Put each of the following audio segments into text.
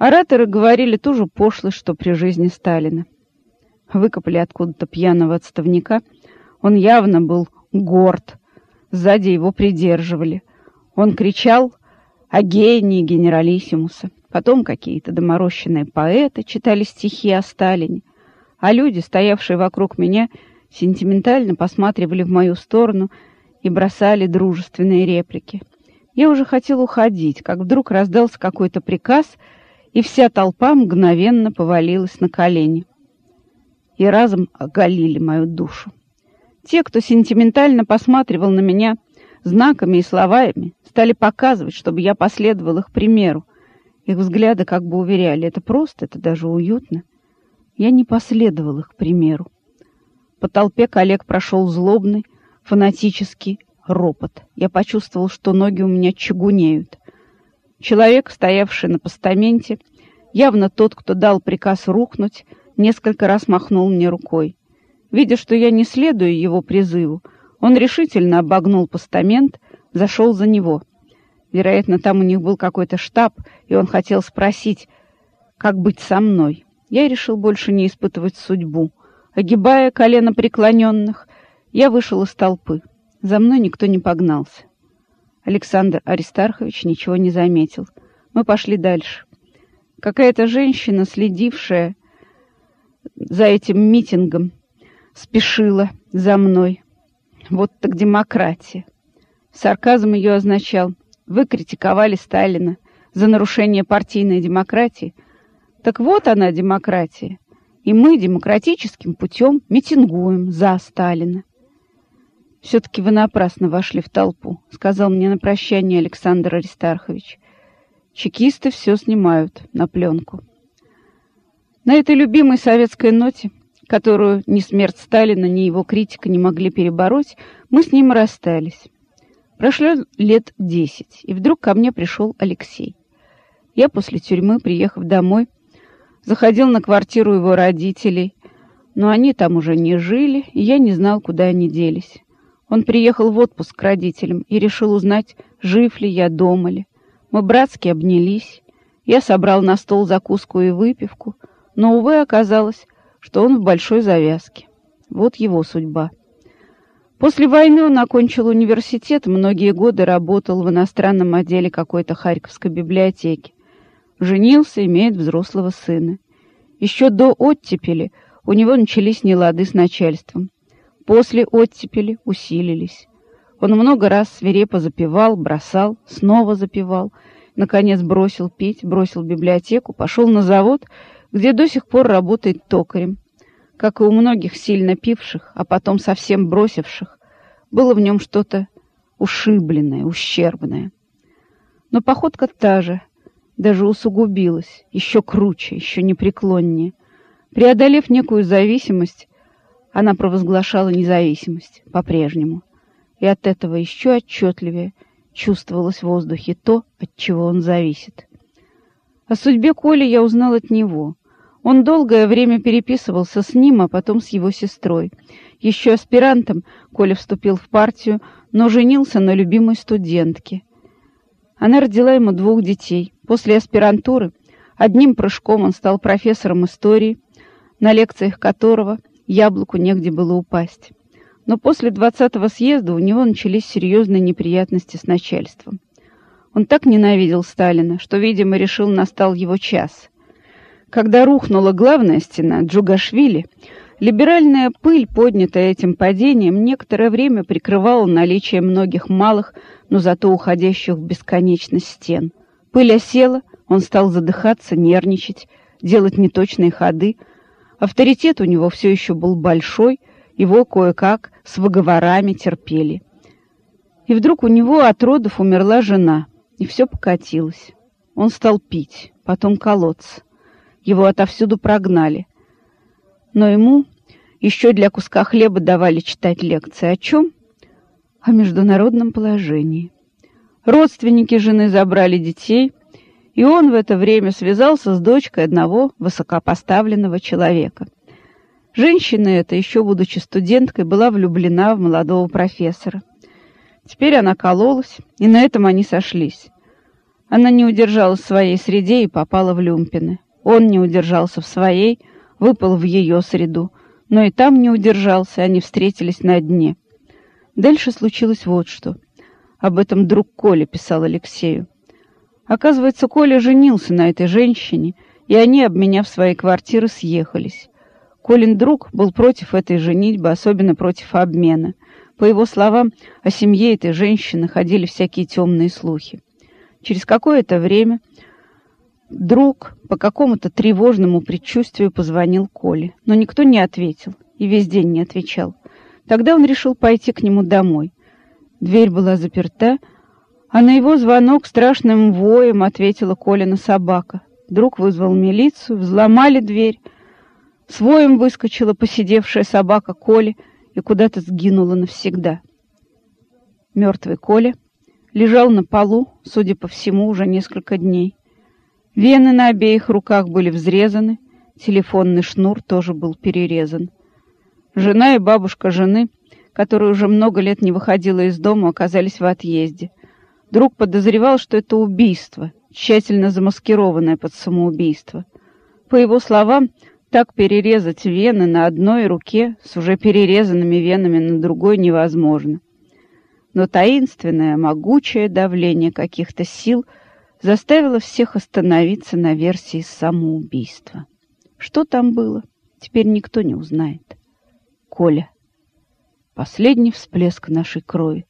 Ораторы говорили ту же пошлость, что при жизни Сталина. Выкопали откуда-то пьяного отставника. Он явно был горд. Сзади его придерживали. Он кричал о гении генералиссимуса. Потом какие-то доморощенные поэты читали стихи о Сталине. А люди, стоявшие вокруг меня, сентиментально посматривали в мою сторону и бросали дружественные реплики. Я уже хотел уходить, как вдруг раздался какой-то приказ, и вся толпа мгновенно повалилась на колени. И разом оголили мою душу. Те, кто сентиментально посматривал на меня знаками и словами, стали показывать, чтобы я последовал их примеру. Их взгляды как бы уверяли, это просто, это даже уютно. Я не последовал их примеру. По толпе коллег прошел злобный, фанатический ропот. Я почувствовал, что ноги у меня чугунеют. Человек, стоявший на постаменте, явно тот, кто дал приказ рухнуть, несколько раз махнул мне рукой. Видя, что я не следую его призыву, он решительно обогнул постамент, зашел за него. Вероятно, там у них был какой-то штаб, и он хотел спросить, как быть со мной. Я решил больше не испытывать судьбу. Огибая колено преклоненных, я вышел из толпы. За мной никто не погнался. Александр Аристархович ничего не заметил. Мы пошли дальше. Какая-то женщина, следившая за этим митингом, спешила за мной. Вот так демократия. Сарказм ее означал. Вы критиковали Сталина за нарушение партийной демократии. Так вот она, демократия. И мы демократическим путем митингуем за Сталина. «Все-таки вы напрасно вошли в толпу», — сказал мне на прощание Александр Аристархович. «Чекисты все снимают на пленку». На этой любимой советской ноте, которую ни смерть Сталина, ни его критика не могли перебороть, мы с ним расстались. Прошло лет десять, и вдруг ко мне пришел Алексей. Я после тюрьмы, приехав домой, заходил на квартиру его родителей, но они там уже не жили, и я не знал, куда они делись. Он приехал в отпуск к родителям и решил узнать, жив ли я дома ли. Мы братски обнялись. Я собрал на стол закуску и выпивку, но, увы, оказалось, что он в большой завязке. Вот его судьба. После войны он окончил университет, многие годы работал в иностранном отделе какой-то Харьковской библиотеки. Женился, имеет взрослого сына. Еще до оттепели у него начались нелады с начальством. После оттепели усилились. Он много раз свирепо запивал, бросал, снова запивал. Наконец бросил пить, бросил библиотеку, пошел на завод, где до сих пор работает токарем. Как и у многих сильно пивших, а потом совсем бросивших, было в нем что-то ушибленное, ущербное. Но походка та же, даже усугубилась, еще круче, еще непреклоннее. Преодолев некую зависимость, она провозглашала независимость по-прежнему, и от этого еще отчетливее чувствовалось в воздухе то, от чего он зависит. О судьбе Коли я узнал от него. Он долгое время переписывался с ним, а потом с его сестрой. Еще аспирантом Коля вступил в партию, но женился на любимой студентке. Она родила ему двух детей. После аспирантуры одним прыжком он стал профессором истории, на лекциях которого – яблоку негде было упасть. Но после двадцатого съезда у него начались серьезные неприятности с начальством. Он так ненавидел Сталина, что, видимо, решил, настал его час. Когда рухнула главная стена Джугашвили, либеральная пыль, поднятая этим падением, некоторое время прикрывала наличие многих малых, но зато уходящих в бесконечность стен. Пыль осела, он стал задыхаться, нервничать, делать неточные ходы, Авторитет у него все еще был большой, его кое-как с выговорами терпели. И вдруг у него от родов умерла жена, и все покатилось. Он стал пить, потом колоться. Его отовсюду прогнали. Но ему еще для куска хлеба давали читать лекции. О чем? О международном положении. Родственники жены забрали детей, и он в это время связался с дочкой одного высокопоставленного человека. Женщина эта, еще будучи студенткой, была влюблена в молодого профессора. Теперь она кололась, и на этом они сошлись. Она не удержалась в своей среде и попала в люмпины. Он не удержался в своей, выпал в ее среду, но и там не удержался, они встретились на дне. Дальше случилось вот что. Об этом друг Коля писал Алексею. Оказывается, Коля женился на этой женщине, и они, обменяв свои квартиры, съехались. Колин друг был против этой женитьбы, особенно против обмена. По его словам, о семье этой женщины ходили всякие темные слухи. Через какое-то время друг по какому-то тревожному предчувствию позвонил Коле, но никто не ответил и весь день не отвечал. Тогда он решил пойти к нему домой. Дверь была заперта, а на его звонок страшным воем ответила Колина собака. Друг вызвал милицию, взломали дверь. С воем выскочила посидевшая собака Коли и куда-то сгинула навсегда. Мертвый Коля лежал на полу, судя по всему, уже несколько дней. Вены на обеих руках были взрезаны, телефонный шнур тоже был перерезан. Жена и бабушка жены, которая уже много лет не выходила из дома, оказались в отъезде. Друг подозревал, что это убийство, тщательно замаскированное под самоубийство. По его словам, так перерезать вены на одной руке с уже перерезанными венами на другой невозможно но таинственное, могучее давление каких-то сил заставило всех остановиться на версии самоубийства. Что там было, теперь никто не узнает. Коля, последний всплеск нашей крови.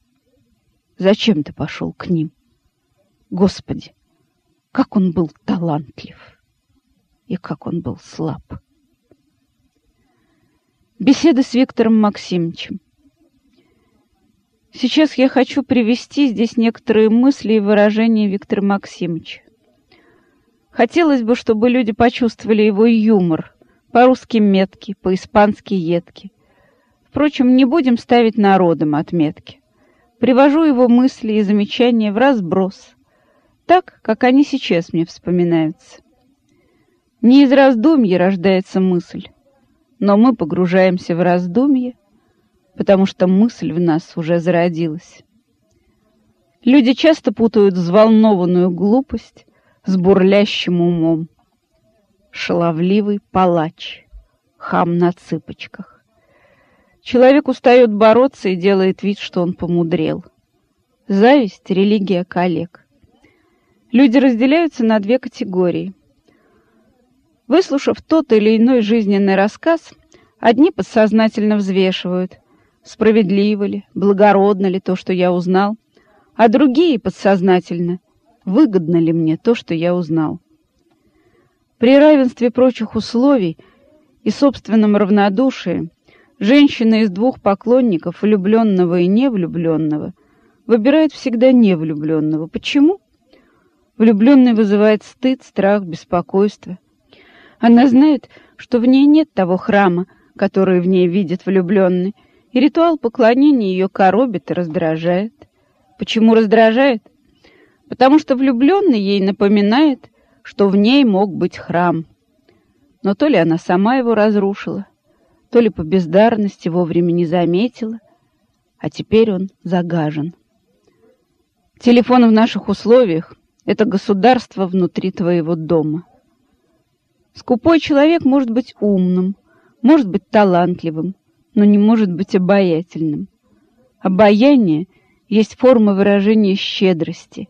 Зачем ты пошел к ним? Господи, как он был талантлив и как он был слаб. Беседа с Виктором Максимовичем. Сейчас я хочу привести здесь некоторые мысли и выражения Виктора Максимовича. Хотелось бы, чтобы люди почувствовали его юмор, по-русски меткий, по-испански едкий. Впрочем, не будем ставить народом отметки. Привожу его мысли и замечания в разброс, так, как они сейчас мне вспоминаются. Не из раздумья рождается мысль, но мы погружаемся в раздумье, потому что мысль в нас уже зародилась. Люди часто путают взволнованную глупость с бурлящим умом. Шаловливый палач, хам на цыпочках. Человек устает бороться и делает вид, что он помудрел. Зависть — религия коллег. Люди разделяются на две категории. Выслушав тот или иной жизненный рассказ, одни подсознательно взвешивают, справедливо ли, благородно ли то, что я узнал, а другие подсознательно, выгодно ли мне то, что я узнал. При равенстве прочих условий и собственном равнодушии женщина из двух поклонников, влюбленного и невлюбленного, выбирает всегда невлюбленного. Почему? Влюбленный вызывает стыд, страх, беспокойство. Она знает, что в ней нет того храма, который в ней видит влюбленный, и ритуал поклонения ее коробит и раздражает. Почему раздражает? Потому что влюбленный ей напоминает, что в ней мог быть храм. Но то ли она сама его разрушила, то ли по бездарности вовремя не заметила, а теперь он загажен. Телефон в наших условиях — это государство внутри твоего дома. Скупой человек может быть умным, может быть талантливым, но не может быть обаятельным. Обаяние есть форма выражения щедрости.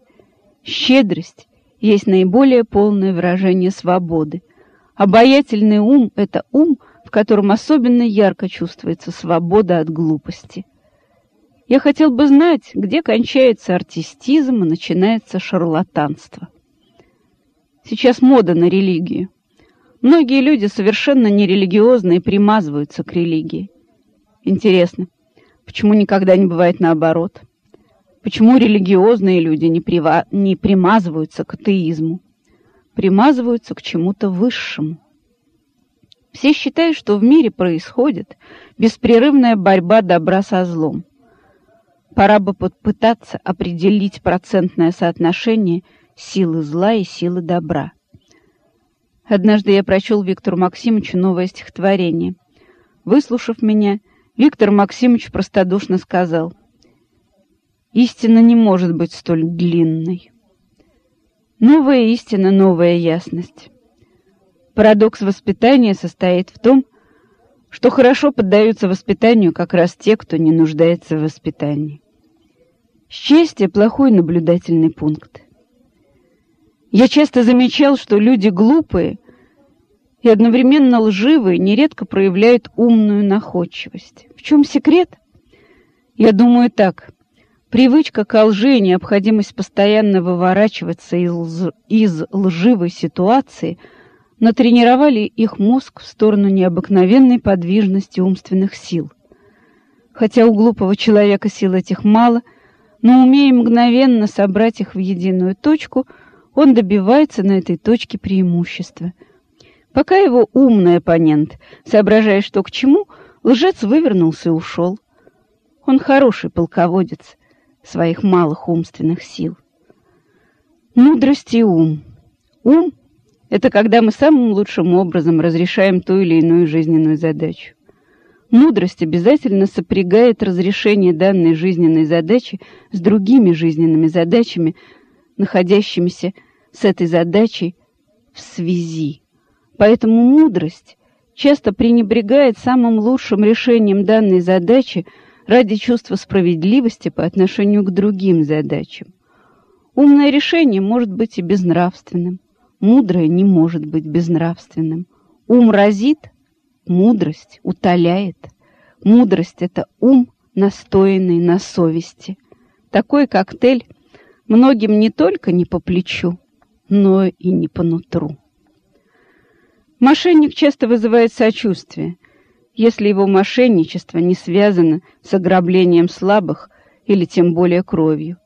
Щедрость есть наиболее полное выражение свободы. Обаятельный ум — это ум, в котором особенно ярко чувствуется свобода от глупости. Я хотел бы знать, где кончается артистизм и начинается шарлатанство. Сейчас мода на религию. Многие люди совершенно нерелигиозные примазываются к религии. Интересно, почему никогда не бывает наоборот? Почему религиозные люди не, прива... не примазываются к атеизму? Примазываются к чему-то высшему. Все считают, что в мире происходит беспрерывная борьба добра со злом. Пора бы попытаться определить процентное соотношение силы зла и силы добра. Однажды я прочел Виктору Максимовичу новое стихотворение. Выслушав меня, Виктор Максимович простодушно сказал, «Истина не может быть столь длинной». Новая истина, новая ясность. Парадокс воспитания состоит в том, что хорошо поддаются воспитанию как раз те, кто не нуждается в воспитании. Счастье — плохой наблюдательный пункт. Я часто замечал, что люди глупые и одновременно лживые нередко проявляют умную находчивость. В чем секрет? Я думаю так. Привычка к лжи и необходимость постоянно выворачиваться из, из лживой ситуации натренировали их мозг в сторону необыкновенной подвижности умственных сил. Хотя у глупого человека сил этих мало, но умея мгновенно собрать их в единую точку – он добивается на этой точке преимущества. Пока его умный оппонент, соображая, что к чему, лжец вывернулся и ушел. Он хороший полководец своих малых умственных сил. Мудрость и ум. Ум — это когда мы самым лучшим образом разрешаем ту или иную жизненную задачу. Мудрость обязательно сопрягает разрешение данной жизненной задачи с другими жизненными задачами, находящимися с этой задачей в связи. Поэтому мудрость часто пренебрегает самым лучшим решением данной задачи ради чувства справедливости по отношению к другим задачам. Умное решение может быть и безнравственным, мудрое не может быть безнравственным. Ум разит, мудрость утоляет. Мудрость — это ум, настоянный на совести. Такой коктейль многим не только не по плечу, но и не по нутру. Мошенник часто вызывает сочувствие, если его мошенничество не связано с ограблением слабых или тем более кровью.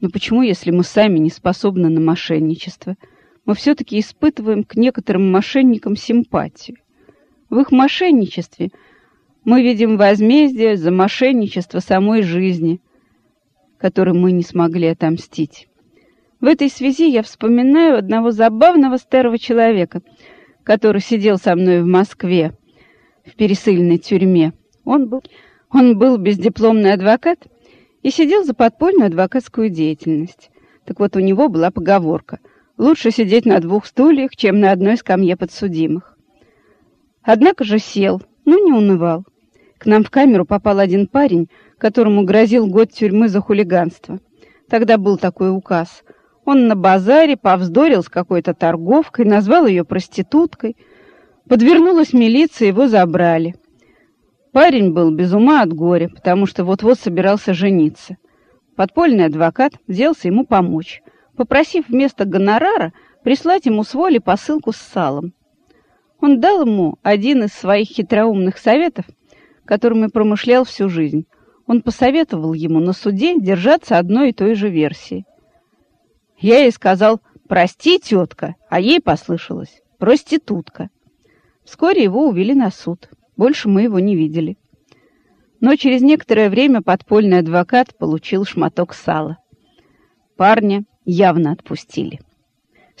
Но почему, если мы сами не способны на мошенничество, мы все-таки испытываем к некоторым мошенникам симпатию? В их мошенничестве мы видим возмездие за мошенничество самой жизни, которым мы не смогли отомстить. В этой связи я вспоминаю одного забавного старого человека, который сидел со мной в Москве в пересыльной тюрьме. Он был, он был бездипломный адвокат и сидел за подпольную адвокатскую деятельность. Так вот, у него была поговорка «Лучше сидеть на двух стульях, чем на одной скамье подсудимых». Однако же сел, но не унывал. К нам в камеру попал один парень, которому грозил год тюрьмы за хулиганство. Тогда был такой указ — он на базаре повздорил с какой-то торговкой, назвал ее проституткой. Подвернулась милиция, его забрали. Парень был без ума от горя, потому что вот-вот собирался жениться. Подпольный адвокат взялся ему помочь, попросив вместо гонорара прислать ему с воли посылку с салом. Он дал ему один из своих хитроумных советов, которыми промышлял всю жизнь. Он посоветовал ему на суде держаться одной и той же версии. Я ей сказал «Прости, тетка», а ей послышалось «Проститутка». Вскоре его увели на суд. Больше мы его не видели. Но через некоторое время подпольный адвокат получил шматок сала. Парня явно отпустили.